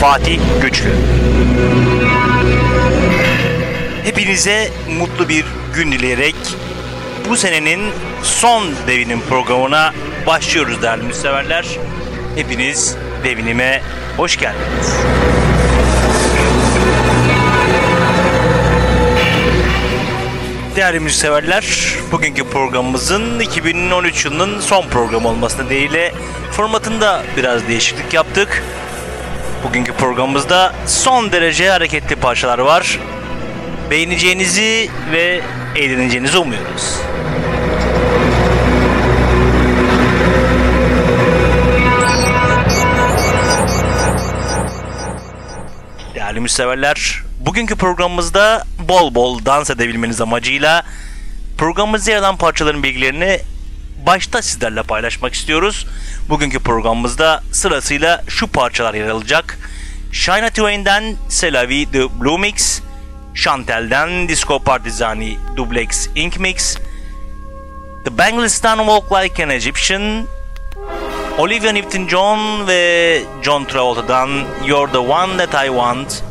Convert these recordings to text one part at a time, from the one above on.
Fatih Güçlü. Hepinize mutlu bir gün dileyerek bu senenin son devinim programına başlıyoruz değerli müseverler. Hepiniz devinime hoş geldiniz. Değerli müzikseverler, bugünkü programımızın 2013 yılının son programı olması nedeniyle formatında biraz değişiklik yaptık. Bugünkü programımızda son derece hareketli parçalar var. Beğeneceğinizi ve eğleneceğinizi umuyoruz. Değerli müseverler, bugünkü programımızda bol bol dans edebilmeniz amacıyla programımızda yer alan parçaların bilgilerini başta sizlerle paylaşmak istiyoruz. Bugünkü programımızda sırasıyla şu parçalar yer alacak. Shina Twain'den Selavi The Blue Mix, Chantel'den Disco Partizani Dublex Ink Mix, The Banglistan Walk Like an Egyptian, Olivia Newton-John ve John Travolta'dan You're the One That I Want,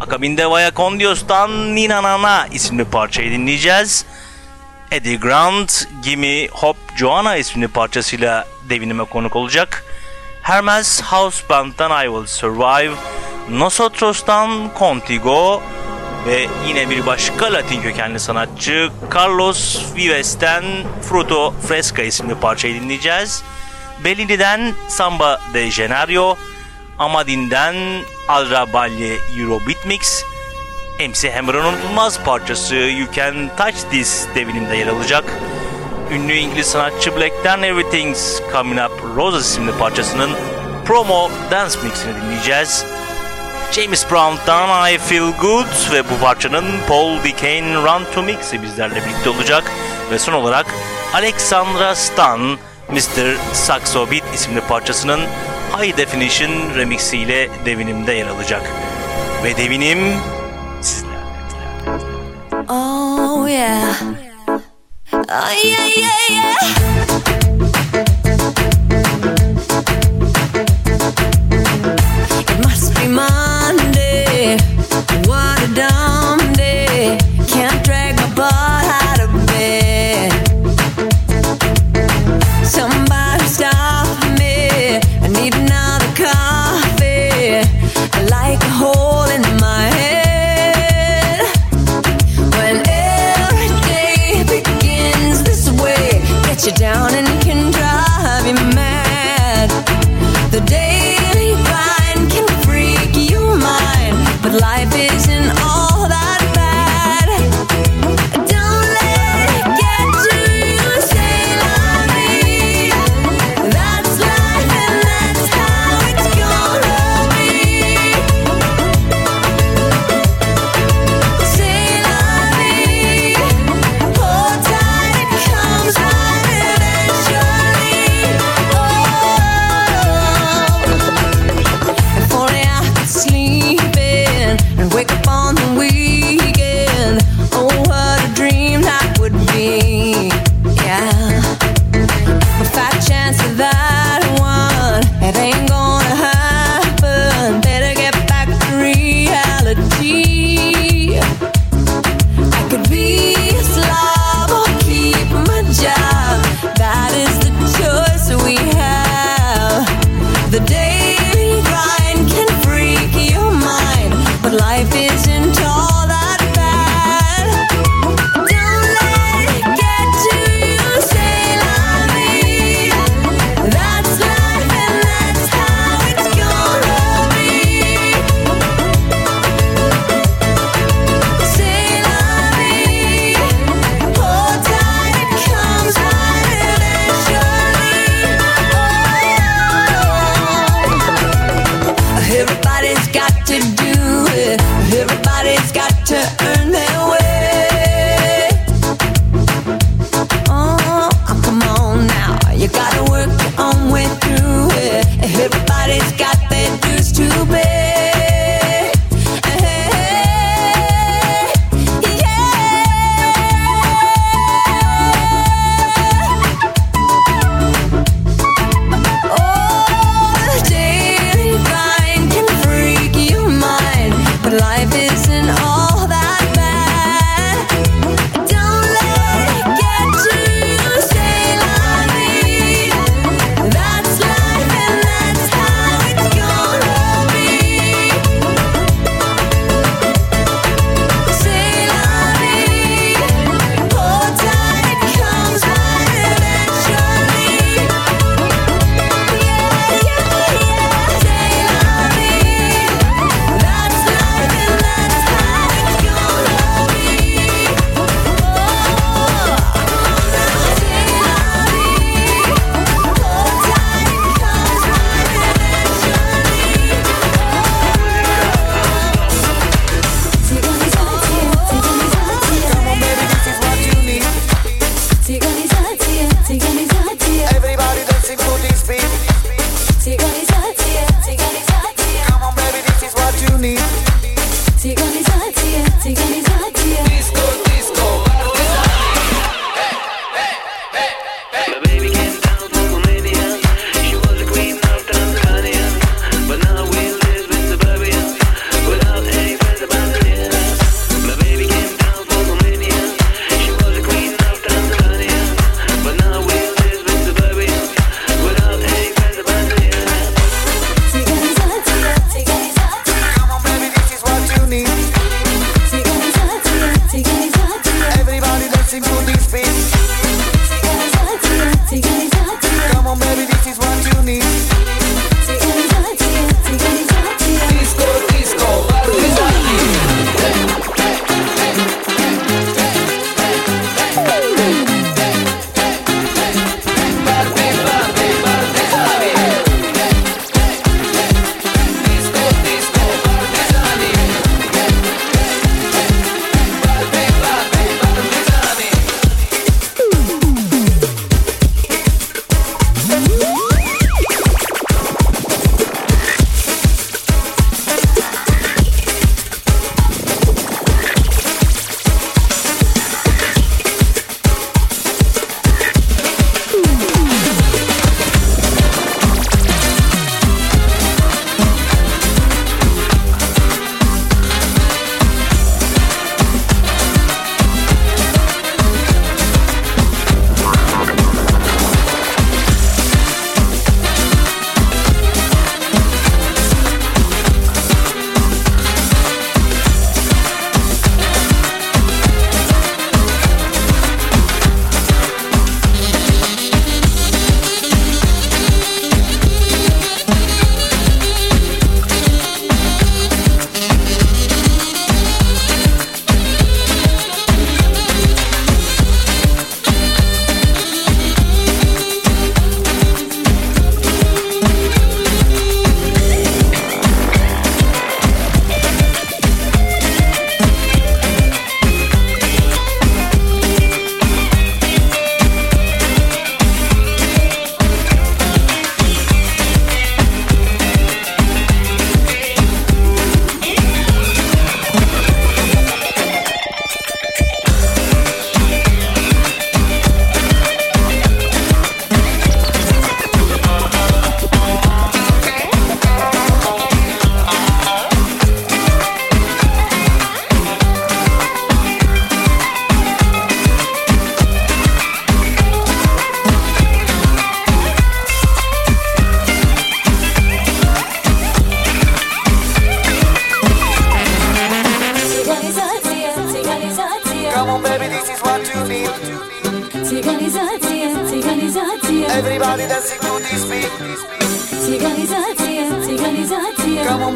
akabinde Vaya Condios'tan Nina Nana isimli parçayı dinleyeceğiz. Eddie Grant, Gimme Hop Joanna isimli parçasıyla devinime konuk olacak. Hermes House Band'dan I Will Survive, Nosotros'tan Contigo ve yine bir başka Latin kökenli sanatçı Carlos Vives'ten Fruto Fresca isimli parçayı dinleyeceğiz. Bellini'den Samba de Genario, Amadin'den Alra Balye Eurobeat Mix, MC Hammer'ın unutulmaz parçası You Can Touch This devinimde yer alacak. Ünlü İngiliz sanatçı Black'ten Everything's Coming Up Roses isimli parçasının promo dance mixini dinleyeceğiz. James Brown'dan I Feel Good ve bu parçanın Paul DeCane Run to Mix'i bizlerle birlikte olacak. Ve son olarak Alexandra Stan Mr. Saxo Beat isimli parçasının High Definition remixiyle devinimde yer alacak. Ve devinim. Oh yeah. Oh yeah, yeah, yeah. It must be Monday. What a dumb day. Can't drag my butt out of bed. Somebody stop me. I need another coffee. I like a hole in let you down.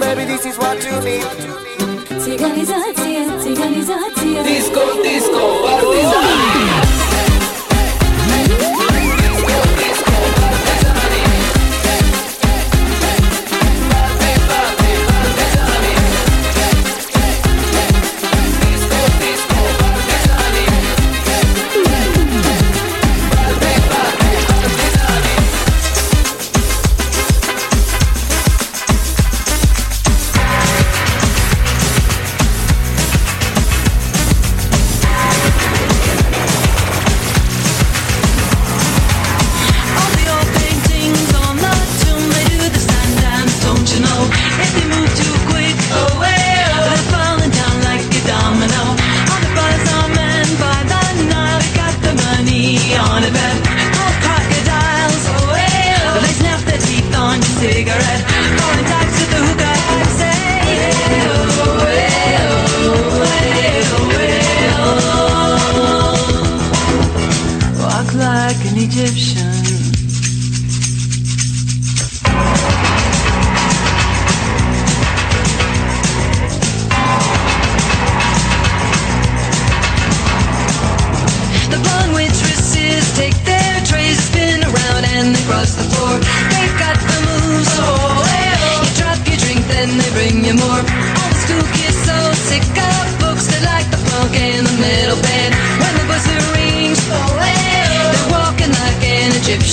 baby, this is what you need. Cigalizacija, cigalizacija. Disco, disco, partizan.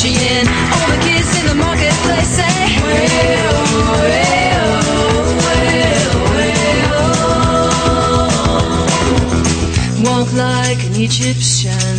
Shein. All the kids in the marketplace say. Walk like an Egyptian.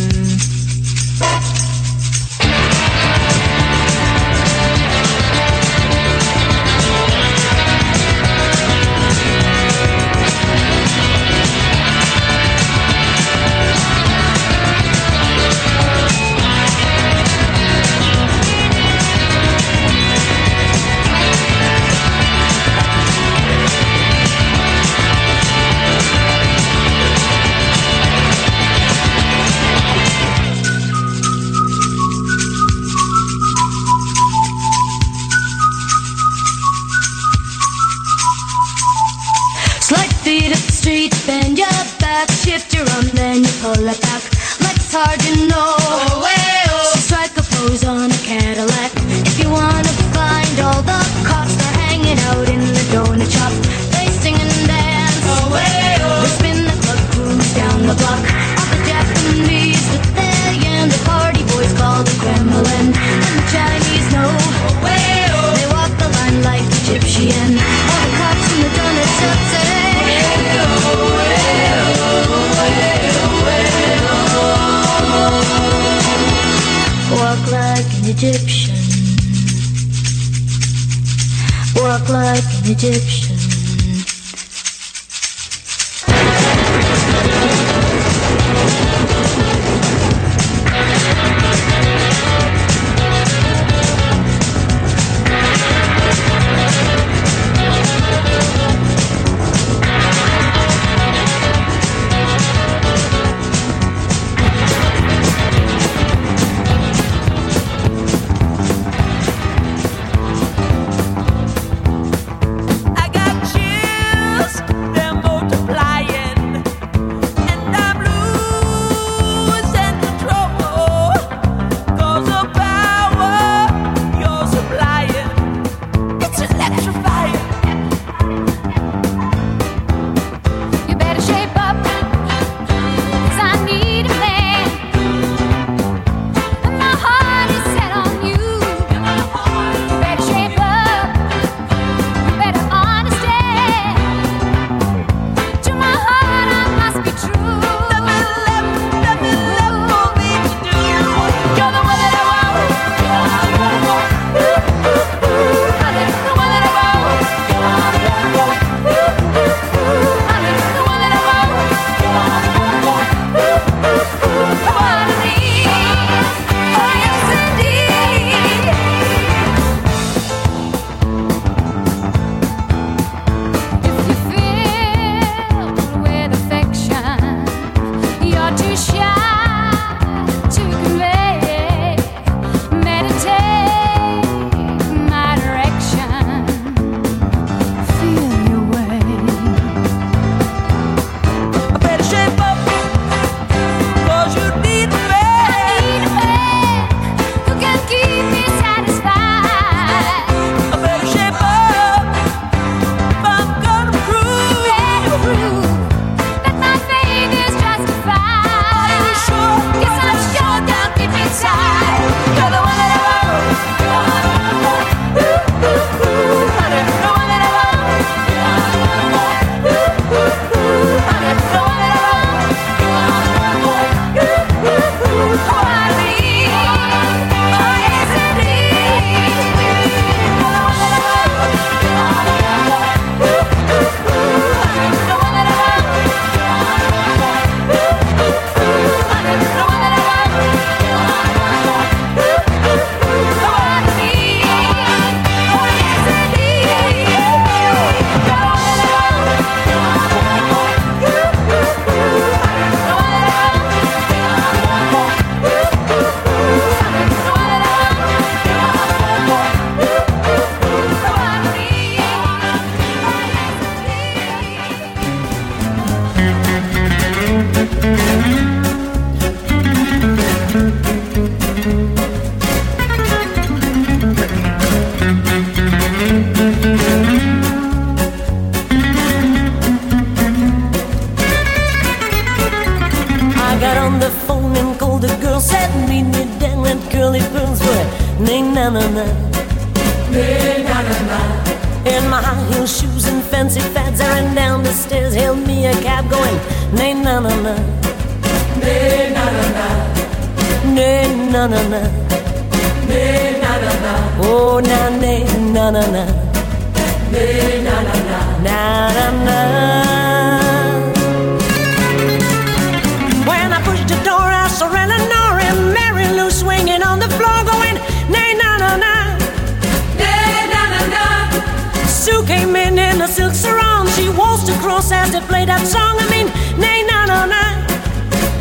says to play that song. I mean, nay, na, na.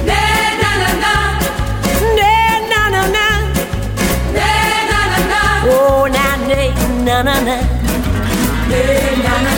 Na, na, na. Na, na, na. Na, na, na. Oh, na, na, na, na. Na, na.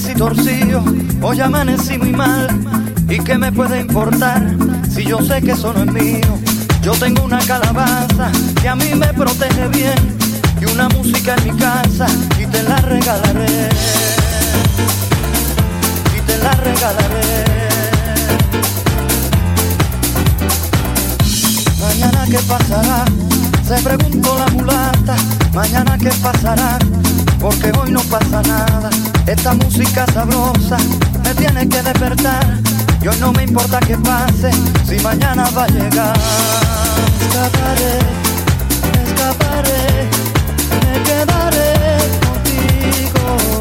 amanecí torcido, hoy amanecí muy mal. ¿Y qué me puede importar si yo sé que eso no es mío? Yo tengo una calabaza que a mí me protege bien y una música en mi casa y te la regalaré. Y te la regalaré. Mañana que pasará se preguntó la mulata, mañana qué pasará, porque hoy no pasa nada. Esta música sabrosa me tiene que despertar. Yo no me importa qué pase, si mañana va a llegar. Escaparé, escaparé, me quedaré contigo.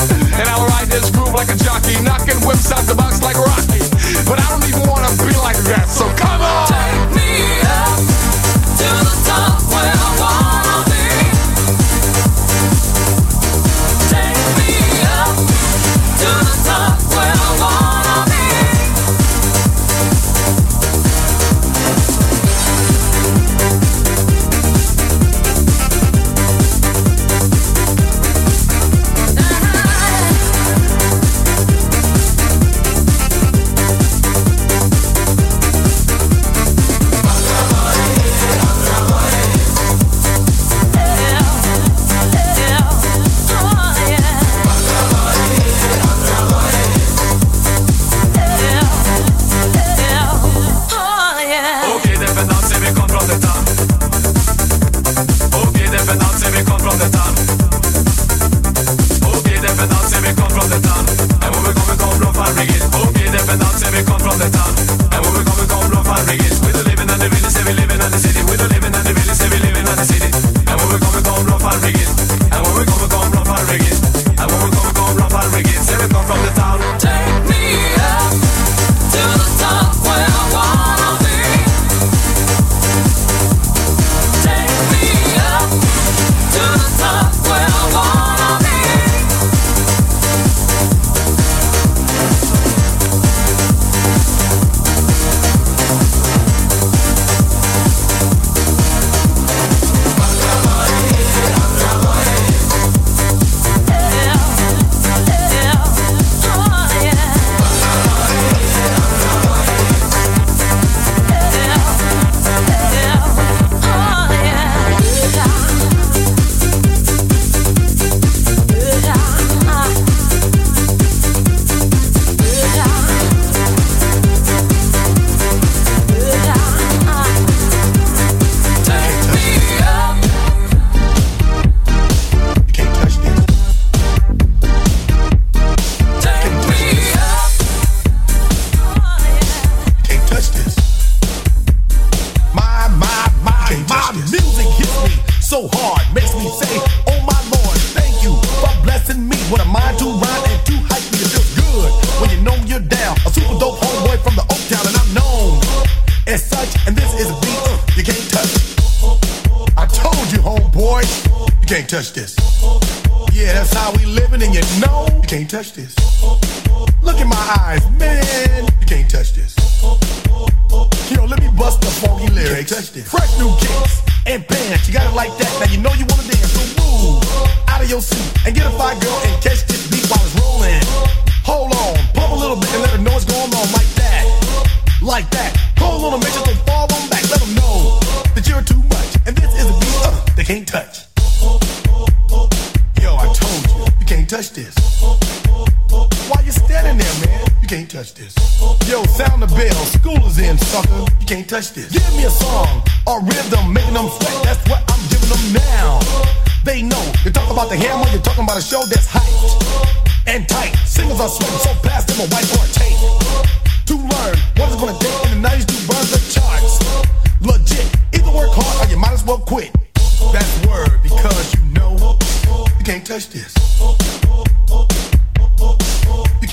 And I'll ride this groove like a jockey, knocking whips out the box like Rocky.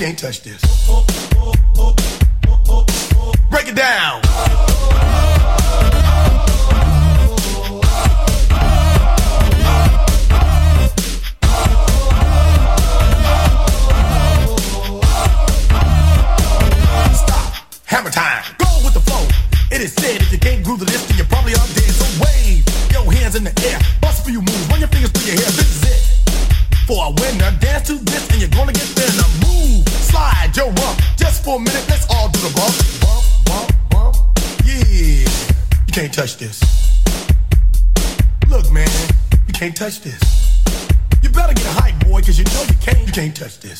can't touch this. Break it down. Hammer time. Go with the flow. It is sin. touch this. You better get a hype, boy, cause you know you can't, you can't touch this.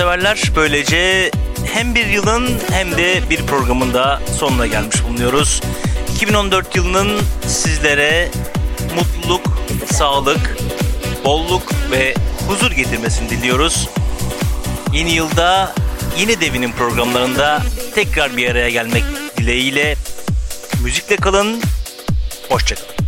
severler böylece hem bir yılın hem de bir programın da sonuna gelmiş bulunuyoruz. 2014 yılının sizlere mutluluk, sağlık, bolluk ve huzur getirmesini diliyoruz. Yeni yılda yeni devinin programlarında tekrar bir araya gelmek dileğiyle müzikle kalın, hoşçakalın.